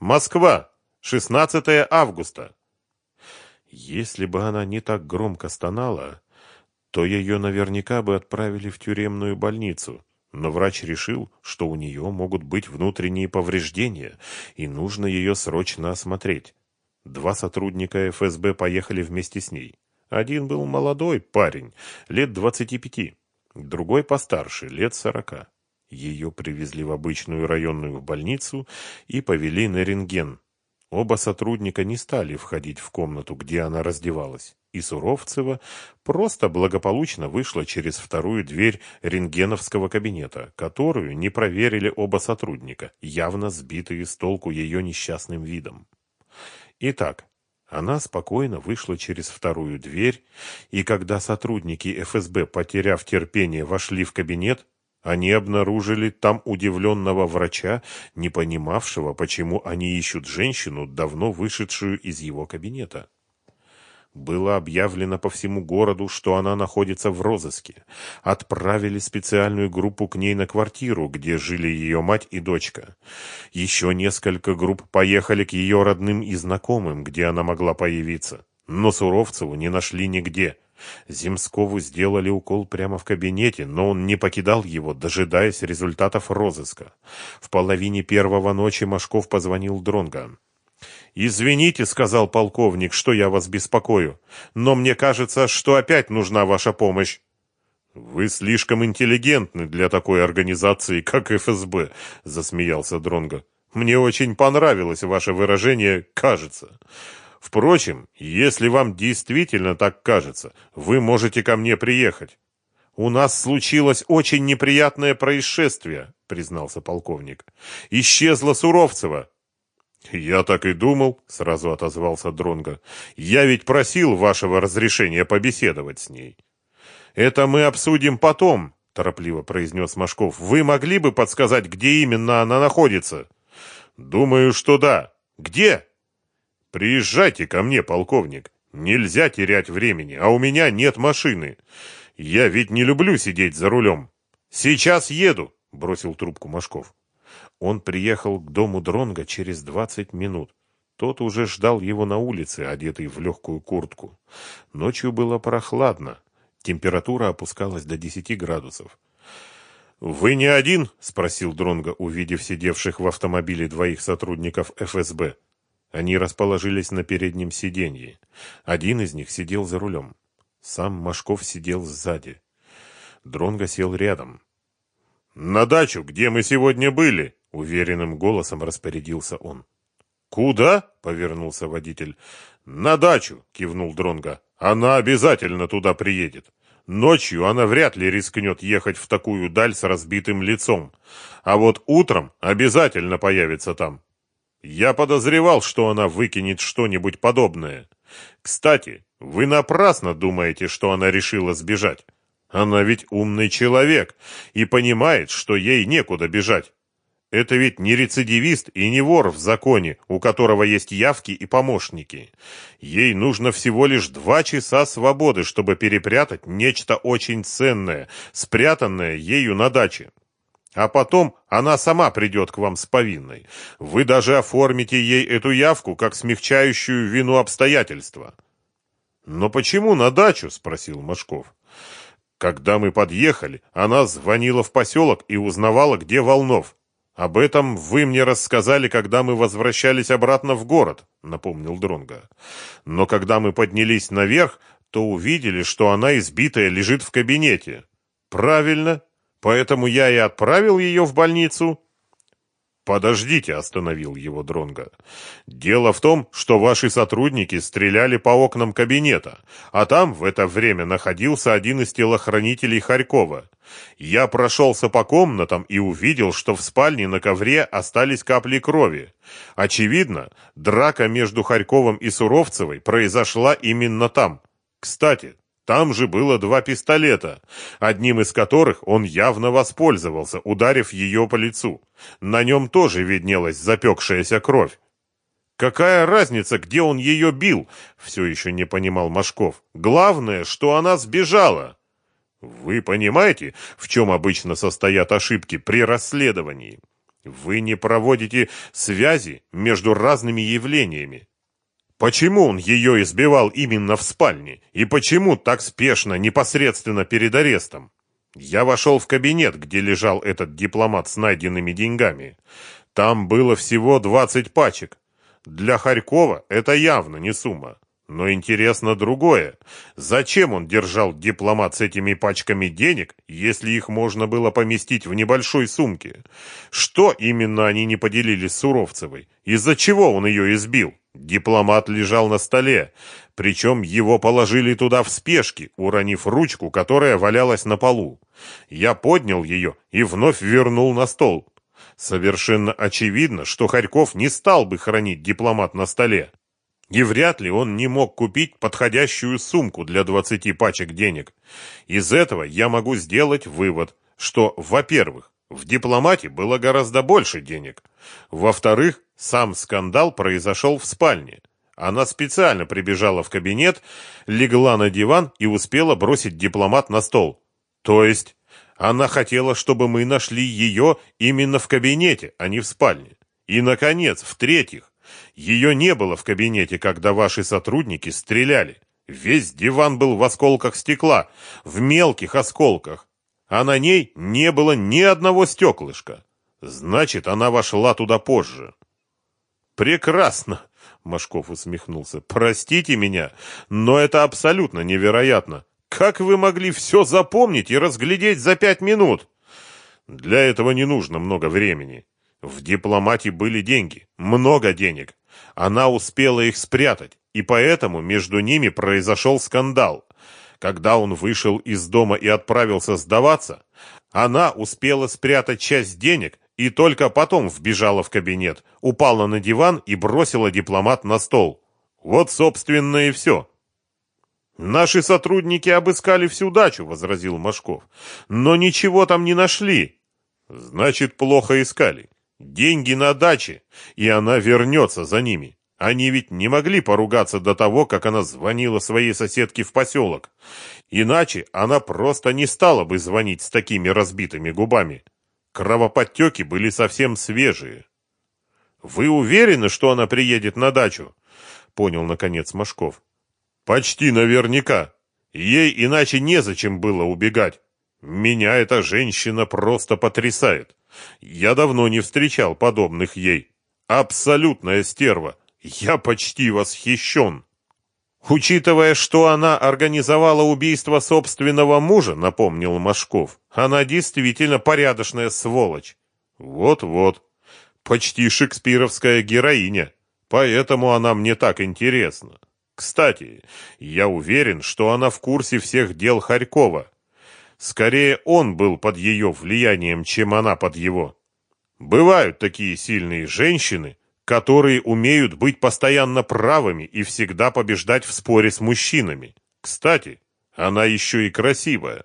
Москва, 16 августа. Если бы она не так громко стонала, то ее наверняка бы отправили в тюремную больницу. Но врач решил, что у нее могут быть внутренние повреждения, и нужно ее срочно осмотреть. Два сотрудника ФСБ поехали вместе с ней. Один был молодой парень, лет двадцати пяти, другой постарше, лет сорока. Ее привезли в обычную районную больницу и повели на рентген. Оба сотрудника не стали входить в комнату, где она раздевалась, и Суровцева просто благополучно вышла через вторую дверь рентгеновского кабинета, которую не проверили оба сотрудника, явно сбитые с толку ее несчастным видом. Итак, она спокойно вышла через вторую дверь, и когда сотрудники ФСБ, потеряв терпение, вошли в кабинет, они обнаружили там удивленного врача, не понимавшего, почему они ищут женщину, давно вышедшую из его кабинета. Было объявлено по всему городу, что она находится в розыске. Отправили специальную группу к ней на квартиру, где жили ее мать и дочка. Еще несколько групп поехали к ее родным и знакомым, где она могла появиться. Но Суровцеву не нашли нигде. Земскову сделали укол прямо в кабинете, но он не покидал его, дожидаясь результатов розыска. В половине первого ночи Машков позвонил Дронго. «Извините», — сказал полковник, — «что я вас беспокою, но мне кажется, что опять нужна ваша помощь». «Вы слишком интеллигентны для такой организации, как ФСБ», — засмеялся Дронго. «Мне очень понравилось ваше выражение «кажется». Впрочем, если вам действительно так кажется, вы можете ко мне приехать. У нас случилось очень неприятное происшествие, признался полковник. Исчезла Суровцева. Я так и думал, сразу отозвался Дронга. Я ведь просил вашего разрешения побеседовать с ней. Это мы обсудим потом, торопливо произнес Машков. Вы могли бы подсказать, где именно она находится? Думаю, что да. Где? Приезжайте ко мне, полковник. Нельзя терять времени, а у меня нет машины. Я ведь не люблю сидеть за рулем. Сейчас еду, бросил трубку Машков. Он приехал к дому Дронга через двадцать минут. Тот уже ждал его на улице, одетый в легкую куртку. Ночью было прохладно. Температура опускалась до десяти градусов. «Вы не один?» — спросил Дронга, увидев сидевших в автомобиле двоих сотрудников ФСБ. Они расположились на переднем сиденье. Один из них сидел за рулем. Сам Машков сидел сзади. Дронго сел рядом. «На дачу, где мы сегодня были!» — уверенным голосом распорядился он. «Куда?» — повернулся водитель. «На дачу!» — кивнул Дронго. «Она обязательно туда приедет. Ночью она вряд ли рискнет ехать в такую даль с разбитым лицом. А вот утром обязательно появится там. Я подозревал, что она выкинет что-нибудь подобное. Кстати, вы напрасно думаете, что она решила сбежать. Она ведь умный человек и понимает, что ей некуда бежать. Это ведь не рецидивист и не вор в законе, у которого есть явки и помощники. Ей нужно всего лишь два часа свободы, чтобы перепрятать нечто очень ценное, спрятанное ею на даче. А потом она сама придет к вам с повинной. Вы даже оформите ей эту явку как смягчающую вину обстоятельства. Но почему на дачу? спросил Машков. Когда мы подъехали, она звонила в поселок и узнавала, где Волнов. Об этом вы мне рассказали, когда мы возвращались обратно в город, напомнил Дронга. Но когда мы поднялись наверх, то увидели, что она избитая лежит в кабинете. Правильно, Поэтому я и отправил ее в больницу. Подождите, остановил его Дронга. Дело в том, что ваши сотрудники стреляли по окнам кабинета, а там в это время находился один из телохранителей Харькова. Я прошелся по комнатам и увидел, что в спальне на ковре остались капли крови. Очевидно, драка между Харьковым и Суровцевой произошла именно там. Кстати, там же было два пистолета, одним из которых он явно воспользовался, ударив ее по лицу. На нем тоже виднелась запекшаяся кровь. Какая разница, где он ее бил? Все еще не понимал Машков. Главное, что она сбежала. Вы понимаете, в чем обычно состоят ошибки при расследовании? Вы не проводите связи между разными явлениями. Почему он ее избивал именно в спальне? И почему так спешно, непосредственно перед арестом? Я вошел в кабинет, где лежал этот дипломат с найденными деньгами. Там было всего 20 пачек. Для Харькова это явно не сумма. Но интересно другое. Зачем он держал дипломат с этими пачками денег, если их можно было поместить в небольшой сумке? Что именно они не поделили с Суровцевой? Из-за чего он ее избил? Дипломат лежал на столе, причем его положили туда в спешке, уронив ручку, которая валялась на полу. Я поднял ее и вновь вернул на стол. Совершенно очевидно, что Харьков не стал бы хранить дипломат на столе. И вряд ли он не мог купить подходящую сумку для 20 пачек денег. Из этого я могу сделать вывод, что, во-первых, в дипломате было гораздо больше денег. Во-вторых, сам скандал произошел в спальне. Она специально прибежала в кабинет, легла на диван и успела бросить дипломат на стол. То есть она хотела, чтобы мы нашли ее именно в кабинете, а не в спальне. И, наконец, в-третьих, ее не было в кабинете, когда ваши сотрудники стреляли. Весь диван был в осколках стекла, в мелких осколках, а на ней не было ни одного стеклышка. Значит, она вошла туда позже. Прекрасно, Машков усмехнулся. Простите меня, но это абсолютно невероятно. Как вы могли все запомнить и разглядеть за пять минут? Для этого не нужно много времени. В дипломате были деньги, много денег. Она успела их спрятать, и поэтому между ними произошел скандал. Когда он вышел из дома и отправился сдаваться, она успела спрятать часть денег и только потом вбежала в кабинет, упала на диван и бросила дипломат на стол. Вот, собственно, и все. «Наши сотрудники обыскали всю дачу», — возразил Машков. «Но ничего там не нашли». «Значит, плохо искали. Деньги на даче, и она вернется за ними». Они ведь не могли поругаться до того, как она звонила своей соседке в поселок. Иначе она просто не стала бы звонить с такими разбитыми губами. Кровоподтеки были совсем свежие. «Вы уверены, что она приедет на дачу?» — понял, наконец, Машков. «Почти наверняка. Ей иначе незачем было убегать. Меня эта женщина просто потрясает. Я давно не встречал подобных ей. Абсолютная стерва. Я почти восхищен. Учитывая, что она организовала убийство собственного мужа, напомнил Машков, она действительно порядочная сволочь. Вот-вот. Почти шекспировская героиня. Поэтому она мне так интересна. Кстати, я уверен, что она в курсе всех дел Харькова. Скорее, он был под ее влиянием, чем она под его. Бывают такие сильные женщины, которые умеют быть постоянно правыми и всегда побеждать в споре с мужчинами. Кстати, она еще и красивая.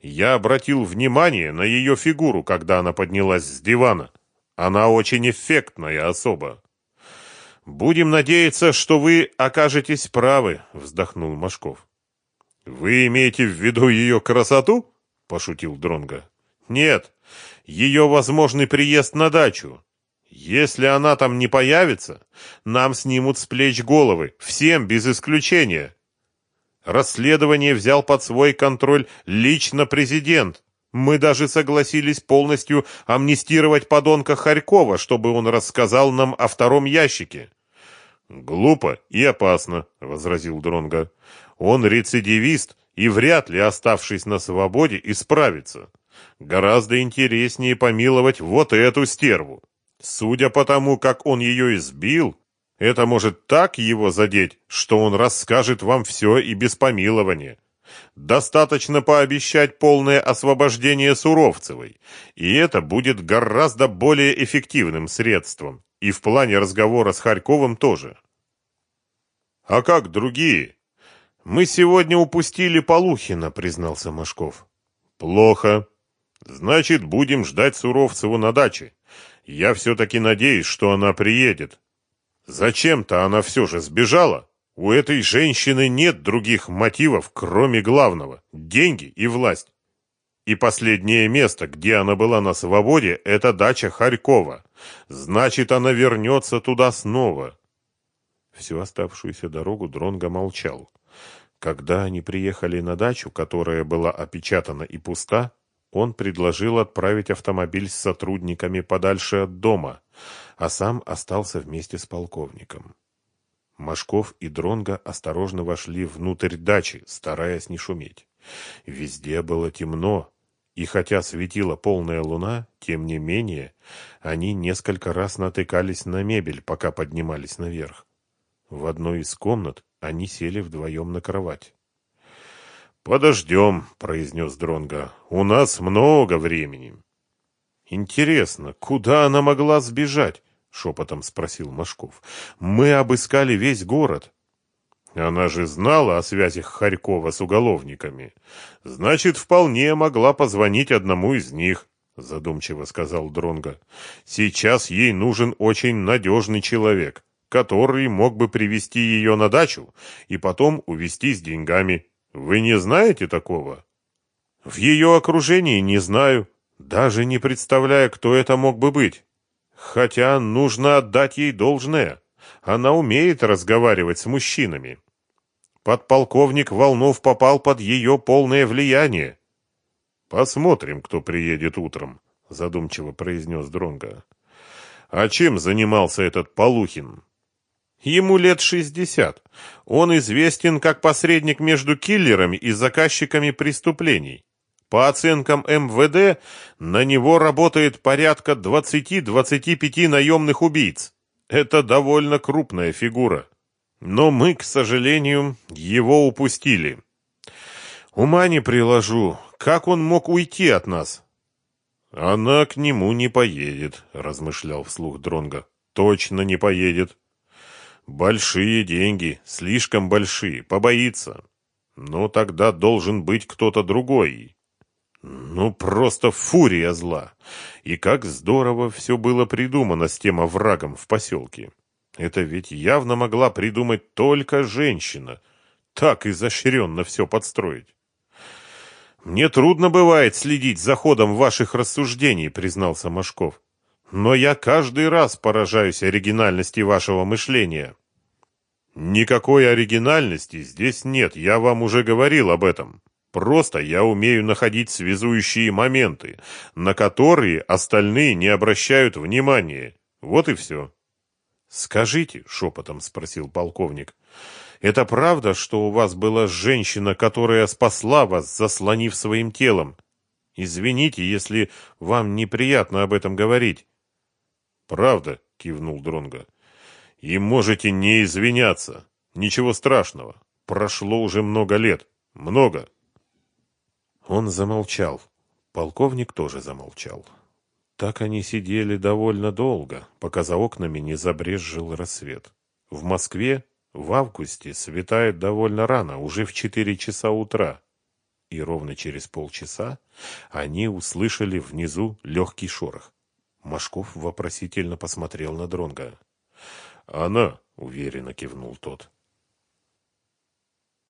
Я обратил внимание на ее фигуру, когда она поднялась с дивана. Она очень эффектная особа. Будем надеяться, что вы окажетесь правы, вздохнул Машков. Вы имеете в виду ее красоту? пошутил Дронга. Нет, ее возможный приезд на дачу. Если она там не появится, нам снимут с плеч головы, всем без исключения. Расследование взял под свой контроль лично президент. Мы даже согласились полностью амнистировать подонка Харькова, чтобы он рассказал нам о втором ящике. Глупо и опасно, возразил Дронга. Он рецидивист и вряд ли, оставшись на свободе, исправится. Гораздо интереснее помиловать вот эту стерву. Судя по тому, как он ее избил, это может так его задеть, что он расскажет вам все и без помилования. Достаточно пообещать полное освобождение Суровцевой, и это будет гораздо более эффективным средством. И в плане разговора с Харьковым тоже. А как другие? Мы сегодня упустили Полухина, признался Машков. Плохо. Значит, будем ждать Суровцеву на даче. Я все-таки надеюсь, что она приедет. Зачем-то она все же сбежала. У этой женщины нет других мотивов, кроме главного – деньги и власть. И последнее место, где она была на свободе, это дача Харькова. Значит, она вернется туда снова. Всю оставшуюся дорогу Дронго молчал. Когда они приехали на дачу, которая была опечатана и пуста, он предложил отправить автомобиль с сотрудниками подальше от дома, а сам остался вместе с полковником. Машков и Дронго осторожно вошли внутрь дачи, стараясь не шуметь. Везде было темно, и хотя светила полная луна, тем не менее, они несколько раз натыкались на мебель, пока поднимались наверх. В одной из комнат они сели вдвоем на кровать. «Подождем», — произнес Дронга. «У нас много времени». «Интересно, куда она могла сбежать?» — шепотом спросил Машков. «Мы обыскали весь город». Она же знала о связях Харькова с уголовниками. Значит, вполне могла позвонить одному из них, задумчиво сказал Дронга. Сейчас ей нужен очень надежный человек, который мог бы привести ее на дачу и потом увезти с деньгами. Вы не знаете такого? В ее окружении не знаю, даже не представляя, кто это мог бы быть. Хотя нужно отдать ей должное. Она умеет разговаривать с мужчинами. Подполковник Волнов попал под ее полное влияние. Посмотрим, кто приедет утром, задумчиво произнес Дронга. А чем занимался этот Полухин? Ему лет шестьдесят. Он известен как посредник между киллерами и заказчиками преступлений. По оценкам МВД, на него работает порядка 20-25 наемных убийц. Это довольно крупная фигура. Но мы, к сожалению, его упустили. Ума не приложу, как он мог уйти от нас? Она к нему не поедет, размышлял вслух Дронга. Точно не поедет. Большие деньги, слишком большие, побоится. Но тогда должен быть кто-то другой. Ну, просто фурия зла. И как здорово все было придумано с тем оврагом в поселке. Это ведь явно могла придумать только женщина. Так изощренно все подстроить. «Мне трудно бывает следить за ходом ваших рассуждений», — признался Машков. Но я каждый раз поражаюсь оригинальности вашего мышления. Никакой оригинальности здесь нет, я вам уже говорил об этом. Просто я умею находить связующие моменты, на которые остальные не обращают внимания. Вот и все. Скажите, шепотом спросил полковник, это правда, что у вас была женщина, которая спасла вас, заслонив своим телом? Извините, если вам неприятно об этом говорить. Правда, кивнул Дронга. И можете не извиняться. Ничего страшного. Прошло уже много лет. Много. Он замолчал. Полковник тоже замолчал. Так они сидели довольно долго, пока за окнами не забрезжил рассвет. В Москве в августе светает довольно рано, уже в четыре часа утра. И ровно через полчаса они услышали внизу легкий шорох. Машков вопросительно посмотрел на Дронга. «Она!» — уверенно кивнул тот.